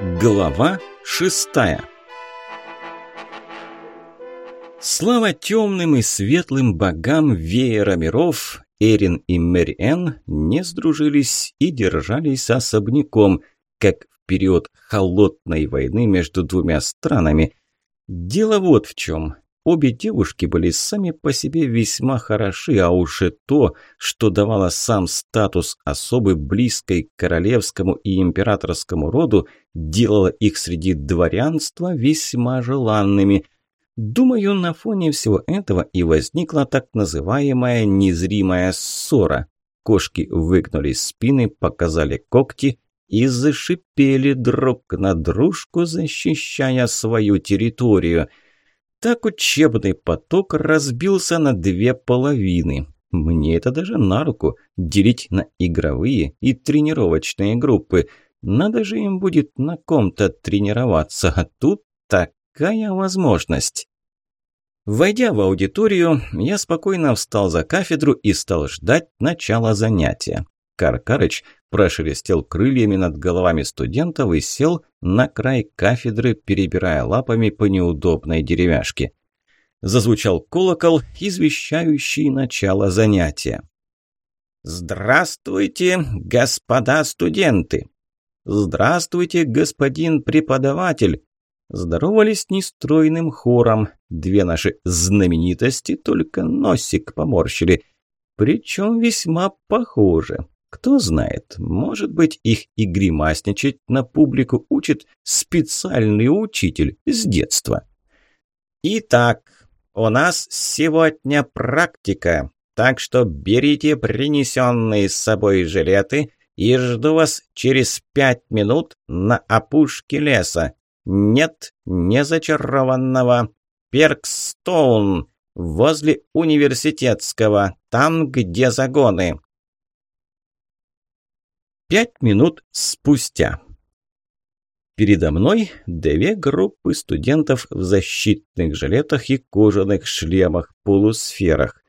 Глава шестая Слава темным и светлым богам веера миров, Эрин и Мэриэн не сдружились и держались особняком, как в период холодной войны между двумя странами. Дело вот в чем. Обе девушки были сами по себе весьма хороши, а уж и то, что давало сам статус особы близкой к королевскому и императорскому роду, делало их среди дворянства весьма желанными. Думаю, на фоне всего этого и возникла так называемая незримая ссора. Кошки выгнули спины, показали когти и зашипели друг на дружку, защищая свою территорию – так учебный поток разбился на две половины. Мне это даже на руку – делить на игровые и тренировочные группы. Надо же им будет на ком-то тренироваться, а тут такая возможность. Войдя в аудиторию, я спокойно встал за кафедру и стал ждать начала занятия. Каркарыч прошелестел крыльями над головами студентов и сел на край кафедры, перебирая лапами по неудобной деревяшке. Зазвучал колокол, извещающий начало занятия. «Здравствуйте, господа студенты!» «Здравствуйте, господин преподаватель!» Здоровались нестройным хором. Две наши знаменитости только носик поморщили. Причем весьма похоже. Кто знает, может быть, их и гримасничать на публику учит специальный учитель с детства. Итак, у нас сегодня практика, так что берите принесенные с собой жилеты и жду вас через пять минут на опушке леса. Нет, не зачарованного. Перкстоун, возле университетского, там, где загоны. Пять минут спустя. Передо мной две группы студентов в защитных жилетах и кожаных шлемах-полусферах.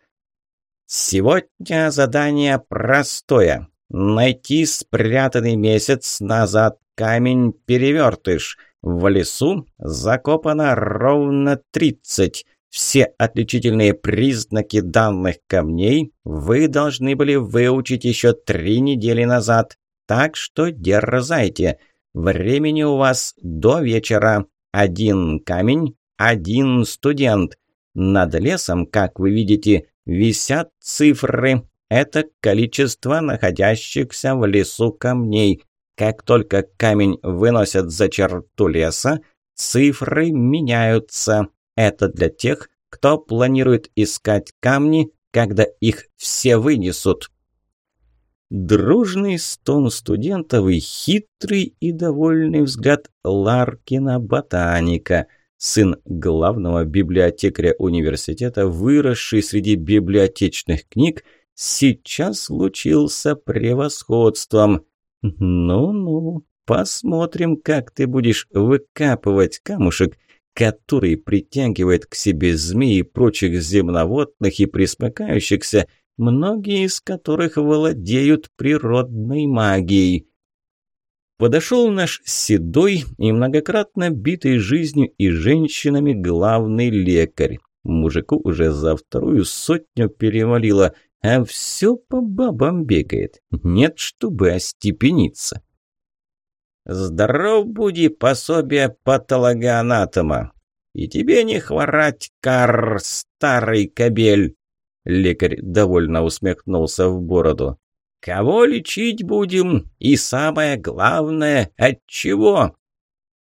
Сегодня задание простое. Найти спрятанный месяц назад камень-перевертыш. В лесу закопано ровно тридцать. Все отличительные признаки данных камней вы должны были выучить еще три недели назад. Так что дерзайте. Времени у вас до вечера. Один камень, один студент. Над лесом, как вы видите, висят цифры. Это количество находящихся в лесу камней. Как только камень выносят за черту леса, цифры меняются. Это для тех, кто планирует искать камни, когда их все вынесут. Дружный стон студентов и хитрый и довольный взгляд Ларкина-ботаника, сын главного библиотекаря университета, выросший среди библиотечных книг, сейчас случился превосходством. Ну-ну, посмотрим, как ты будешь выкапывать камушек, который притягивает к себе змеи и прочих земноводных и присмыкающихся – многие из которых владеют природной магией. Подошел наш седой и многократно битый жизнью и женщинами главный лекарь. Мужику уже за вторую сотню перевалило, а все по бабам бегает. Нет, чтобы остепениться. «Здоров буди, пособие патологоанатома! И тебе не хворать, кар, старый кобель!» Лекарь довольно усмехнулся в бороду. «Кого лечить будем? И самое главное, от чего?»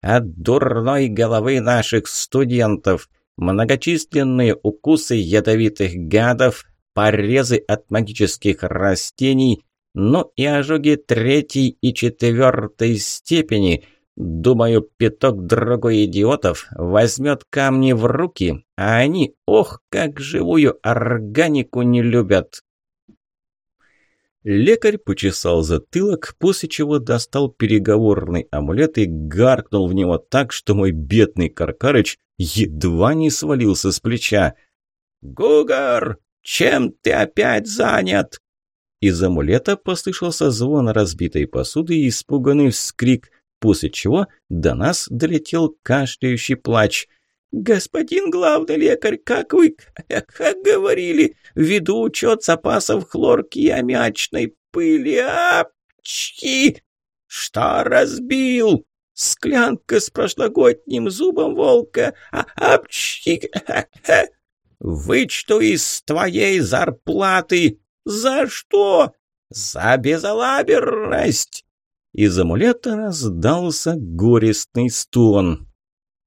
«От дурной головы наших студентов. Многочисленные укусы ядовитых гадов, порезы от магических растений, ну и ожоги третьей и четвертой степени – Думаю, пяток другой идиотов возьмет камни в руки, а они, ох, как живую органику не любят. Лекарь почесал затылок, после чего достал переговорный амулет и гаркнул в него так, что мой бедный Каркарыч едва не свалился с плеча. «Гугар, чем ты опять занят?» Из амулета послышался звон разбитой посуды и испуганный вскрик – после чего до нас долетел кашляющий плач. «Господин главный лекарь, как вы, как говорили, ввиду учет запасов хлорки и аммиачной пыли, апчки!» «Что разбил?» «Склянка с прошлогодним зубом волка, а апчки!» «Вычту из твоей зарплаты!» «За что?» «За безалаберность!» Из амулета раздался горестный стон.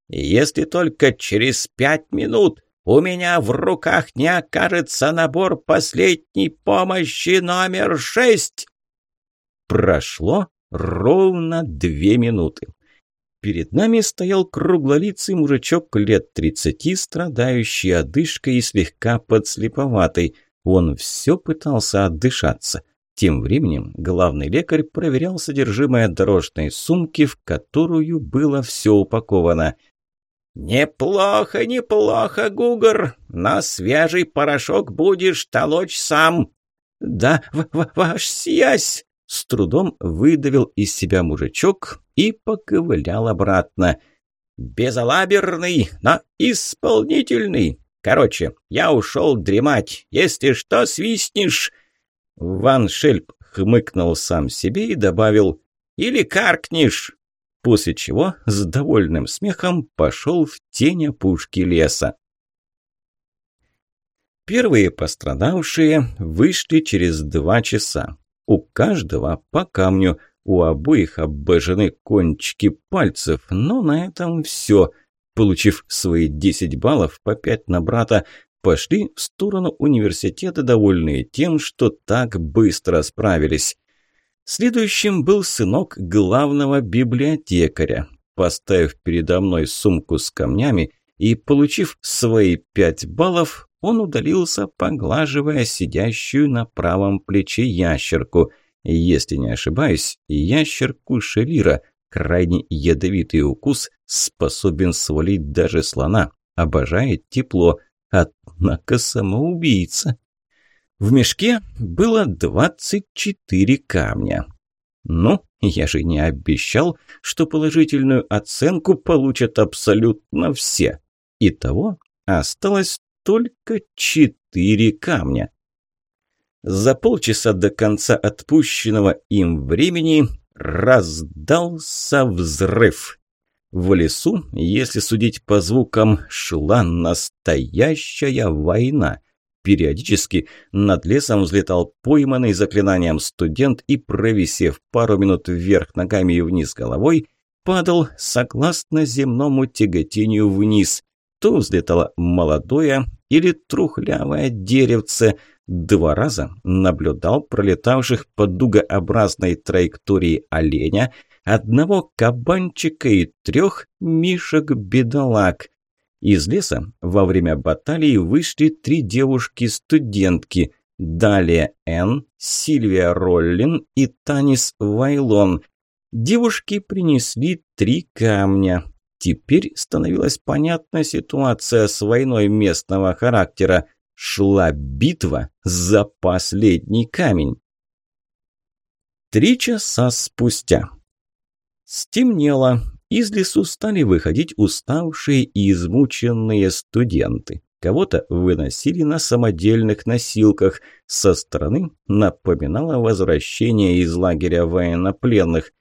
«Если только через пять минут у меня в руках не окажется набор последней помощи номер шесть!» Прошло ровно две минуты. Перед нами стоял круглолицый мужичок лет тридцати, страдающий одышкой и слегка подслеповатый. Он все пытался отдышаться. Тем временем главный лекарь проверял содержимое дорожной сумки, в которую было все упаковано. «Неплохо, неплохо, Гугар, но свежий порошок будешь толочь сам». «Да, ваш сиясь!» С трудом выдавил из себя мужичок и поковылял обратно. «Безалаберный, но исполнительный. Короче, я ушел дремать. Если что, свистнешь». Ван Шельп хмыкнул сам себе и добавил «Или каркнешь». После чего с довольным смехом пошел в тень опушки леса. Первые пострадавшие вышли через два часа. У каждого по камню, у обоих обожжены кончики пальцев, но на этом все. Получив свои 10 баллов по 5 на брата, пошли в сторону университета, довольные тем, что так быстро справились. Следующим был сынок главного библиотекаря. Поставив передо мной сумку с камнями и получив свои пять баллов, он удалился, поглаживая сидящую на правом плече ящерку. Если не ошибаюсь, ящерку Шелира, крайне ядовитый укус, способен свалить даже слона, обожает тепло, однако самоубийца. В мешке было 24 камня. Ну, я же не обещал, что положительную оценку получат абсолютно все. Итого осталось только четыре камня. За полчаса до конца отпущенного им времени раздался взрыв. В лесу, если судить по звукам, шла настоящая война. Периодически над лесом взлетал пойманный заклинанием студент и, провисев пару минут вверх ногами и вниз головой, падал согласно земному тяготению вниз. То взлетало молодое или трухлявое деревце. Два раза наблюдал пролетавших по дугообразной траектории оленя, одного кабанчика и трех мишек-бедолаг. Из леса во время баталии вышли три девушки-студентки. Далее Энн, Сильвия Роллин и Танис Вайлон. Девушки принесли три камня. Теперь становилась понятна ситуация с войной местного характера. Шла битва за последний камень. Три часа спустя. Стемнело. Из лесу стали выходить уставшие и измученные студенты. Кого-то выносили на самодельных носилках. Со стороны напоминало возвращение из лагеря военнопленных.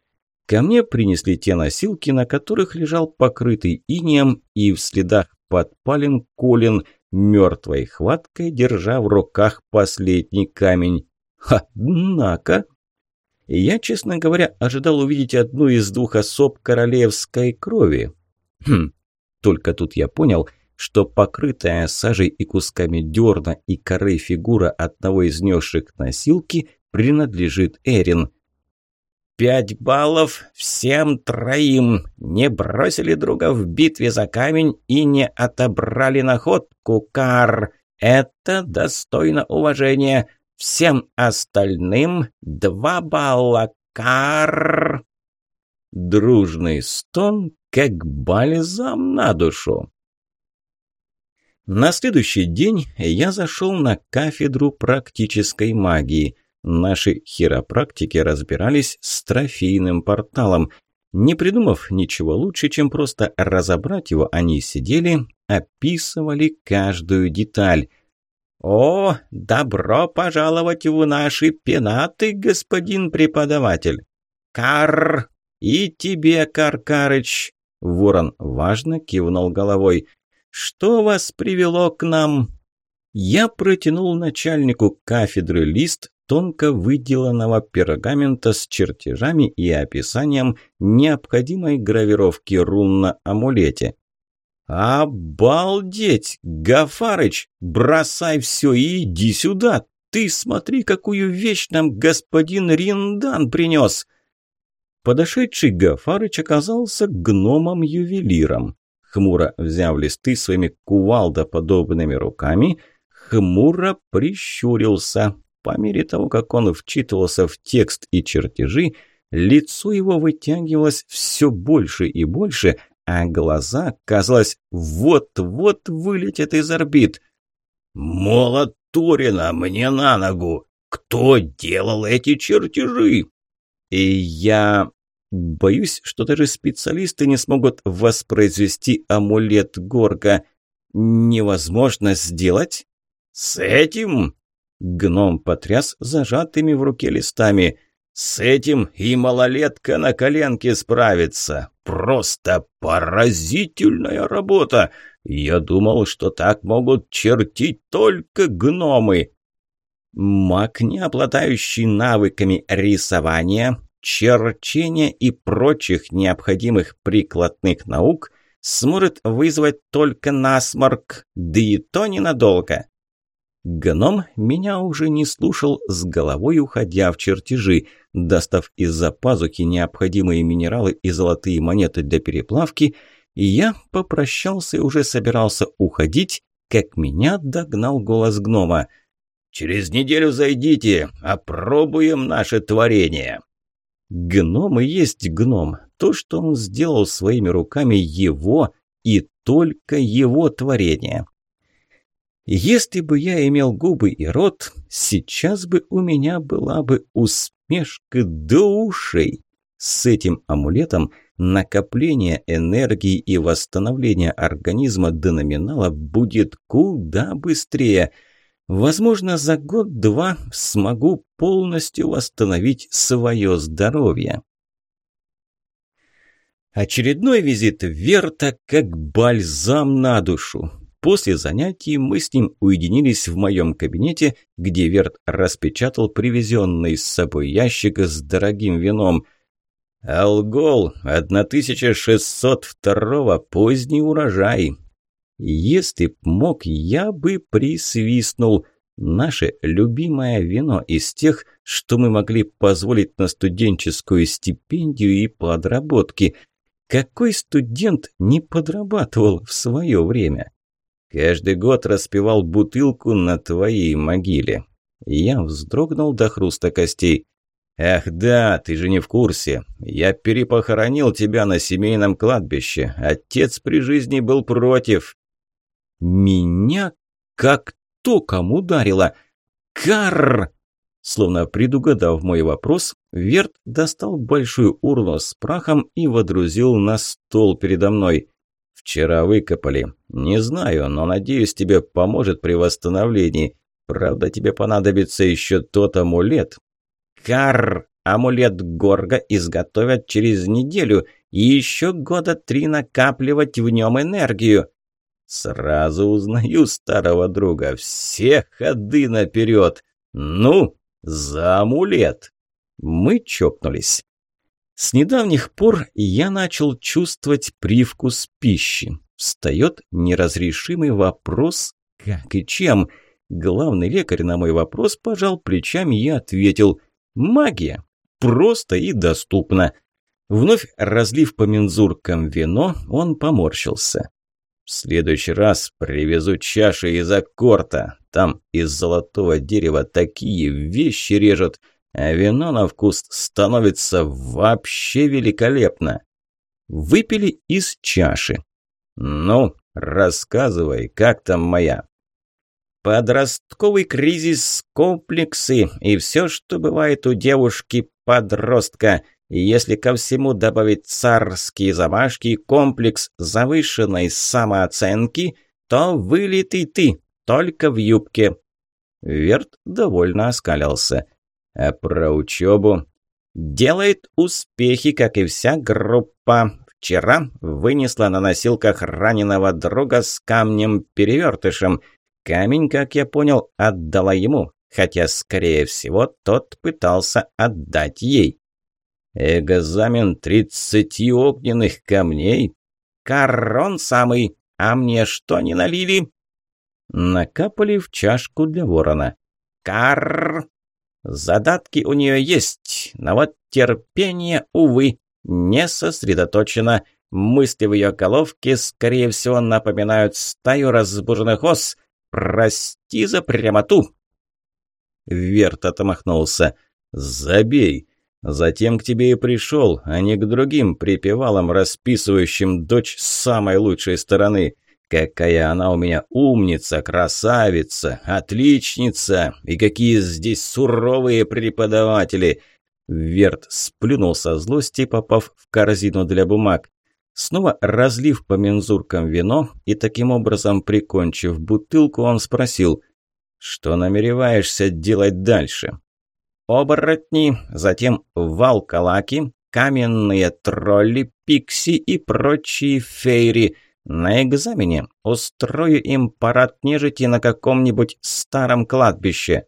Ко мне принесли те носилки, на которых лежал покрытый инеем и в следах подпален Колин, мертвой хваткой держа в руках последний камень. Однако... Я, честно говоря, ожидал увидеть одну из двух особ королевской крови. Хм, только тут я понял, что покрытая сажей и кусками дерна и коры фигура одного из несших носилки принадлежит Эрин – Пять баллов всем троим. Не бросили друга в битве за камень и не отобрали находку, Кар. Это достойно уважения. Всем остальным два балла, Кар. Дружный стон, как бальзам на душу. На следующий день я зашел на кафедру практической магии – Наши хиропрактики разбирались с трофейным порталом. Не придумав ничего лучше, чем просто разобрать его, они сидели, описывали каждую деталь. «О, добро пожаловать в наши пенаты, господин преподаватель!» «Кар! И тебе, Каркарыч!» Ворон важно кивнул головой. «Что вас привело к нам?» Я протянул начальнику кафедры лист тонко выделанного пергамента с чертежами и описанием необходимой гравировки рун на амулете. «Обалдеть! Гафарыч, бросай все и иди сюда! Ты смотри, какую вещь нам господин Риндан принес!» Подошедший Гафарыч оказался гномом-ювелиром. Хмуро взяв листы своими кувалдоподобными руками, хмуро прищурился. По мере того, как он вчитывался в текст и чертежи, лицо его вытягивалось все больше и больше, а глаза, казалось, вот-вот вылетят из орбит. «Молот Турина мне на ногу! Кто делал эти чертежи?» И я боюсь, что даже специалисты не смогут воспроизвести амулет Горга. Невозможно сделать? С этим Гном потряс зажатыми в руке листами. «С этим и малолетка на коленке справится. Просто поразительная работа! Я думал, что так могут чертить только гномы!» Маг, не обладающий навыками рисования, черчения и прочих необходимых прикладных наук, сможет вызвать только насморк, да и то ненадолго. Гном меня уже не слушал, с головой уходя в чертежи. Достав из-за пазухи необходимые минералы и золотые монеты для переплавки, я попрощался и уже собирался уходить, как меня догнал голос гнома. «Через неделю зайдите, опробуем наше творение». Гном и есть гном. То, что он сделал своими руками, его и только его творение. Если бы я имел губы и рот, сейчас бы у меня была бы усмешка до ушей. С этим амулетом накопление энергии и восстановление организма до номинала будет куда быстрее. Возможно, за год-два смогу полностью восстановить свое здоровье. Очередной визит Верта как бальзам на душу. После занятий мы с ним уединились в моем кабинете, где Верт распечатал привезенный с собой ящик с дорогим вином. «Алгол, 1602 поздний урожай». Если б мог, я бы присвистнул. Наше любимое вино из тех, что мы могли позволить на студенческую стипендию и подработки. Какой студент не подрабатывал в свое время? Каждый год распивал бутылку на твоей могиле. Я вздрогнул до хруста костей. «Ах да, ты же не в курсе. Я перепохоронил тебя на семейном кладбище. Отец при жизни был против». «Меня как током ударило! Карр!» Словно предугадав мой вопрос, Верт достал большую урну с прахом и водрузил на стол передо мной. «Вчера выкопали. Не знаю, но надеюсь, тебе поможет при восстановлении. Правда, тебе понадобится еще тот амулет». «Карр! Амулет Горга изготовят через неделю и еще года три накапливать в нем энергию». «Сразу узнаю старого друга. Все ходы наперед. Ну, за амулет!» Мы чокнулись. С недавних пор я начал чувствовать привкус пищи. Встает неразрешимый вопрос «как и чем?». Главный лекарь на мой вопрос пожал плечами и ответил «магия. Просто и доступно». Вновь разлив по мензуркам вино, он поморщился. «В следующий раз привезу чаши из аккорта. Там из золотого дерева такие вещи режут, а вино на вкус становится вообще великолепно. Выпили из чаши. Ну, рассказывай, как там моя? Подростковый кризис, комплексы и все, что бывает у девушки-подростка. Если ко всему добавить царские замашки и комплекс завышенной самооценки, то вылитый ты, только в юбке». Верт довольно оскалился. «А про учебу?» «Делает успехи, как и вся группа. Вчера вынесла на носилках раненого друга с камнем-перевертышем. Камень, как я понял, отдала ему, хотя, скорее всего, тот пытался отдать ей. Экзамен тридцати огненных камней? Корон самый, а мне что не налили? Накапали в чашку для ворона. Кар! Задатки у нее есть, но вот терпение, увы, не сосредоточено. Мысли в ее головке, скорее всего, напоминают стаю разбуженных ос. Прости за прямоту. Верт отмахнулся. «Забей. Затем к тебе и пришел, а не к другим припевалам, расписывающим дочь с самой лучшей стороны. Какая она у меня умница, красавица, отличница, и какие здесь суровые преподаватели. Верт сплюнул со злости, попав в корзину для бумаг. Снова разлив по мензуркам вино и таким образом прикончив бутылку, он спросил, «Что намереваешься делать дальше?» «Оборотни, затем валкалаки, каменные тролли, пикси и прочие фейри. На экзамене устрою им парад нежити на каком-нибудь старом кладбище».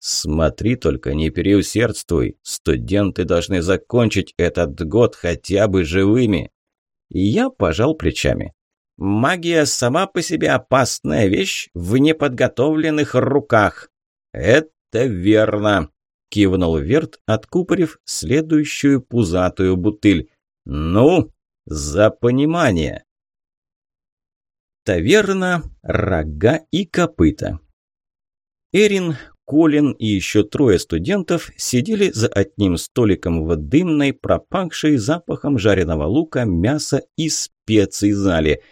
Смотри только, не переусердствуй. Студенты должны закончить этот год хотя бы живыми. Я пожал плечами. Магия сама по себе опасная вещь в неподготовленных руках. Это верно, кивнул Верт, откупорив следующую пузатую бутыль. Ну, за понимание. Таверна, рога и копыта. Эрин Колин и еще трое студентов сидели за одним столиком в дымной, пропахшей запахом жареного лука, мяса и специй зале.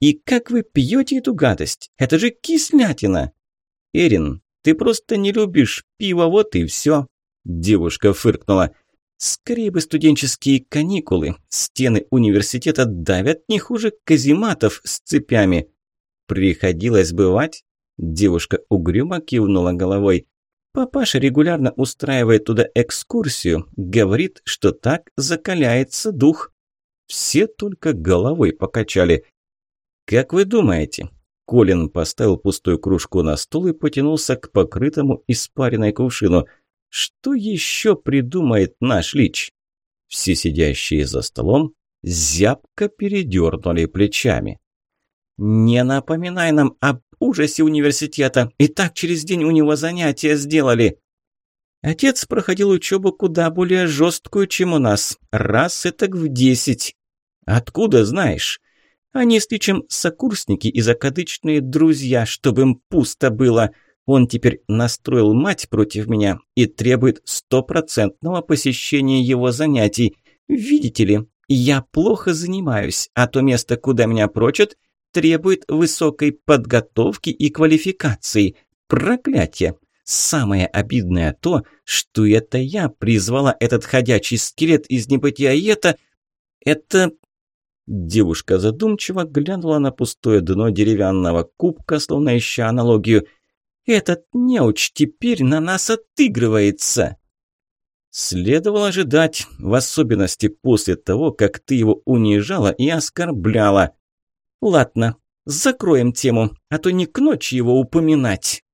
«И как вы пьете эту гадость? Это же кислятина!» «Эрин, ты просто не любишь пиво, вот и все!» Девушка фыркнула. «Скорее бы студенческие каникулы. Стены университета давят не хуже казематов с цепями. Приходилось бывать?» Девушка угрюмо кивнула головой. Папаша регулярно устраивает туда экскурсию, говорит, что так закаляется дух. Все только головой покачали. «Как вы думаете?» Колин поставил пустую кружку на стол и потянулся к покрытому испаренной кувшину. «Что еще придумает наш лич?» Все сидящие за столом зябко передернули плечами. «Не напоминай нам об ужасе университета. И так через день у него занятия сделали. Отец проходил учебу куда более жесткую, чем у нас. Раз это в десять. Откуда знаешь? Они с Личем сокурсники и закадычные друзья, чтобы им пусто было. Он теперь настроил мать против меня и требует стопроцентного посещения его занятий. Видите ли, я плохо занимаюсь, а то место, куда меня прочат, требует высокой подготовки и квалификации. Проклятие! Самое обидное то, что это я призвала этот ходячий скелет из небытия, и это... Это... Девушка задумчиво глянула на пустое дно деревянного кубка, словно ища аналогию. «Этот неуч теперь на нас отыгрывается!» Следовало ожидать, в особенности после того, как ты его унижала и оскорбляла. Ладно, закроем тему, а то не к ночи его упоминать.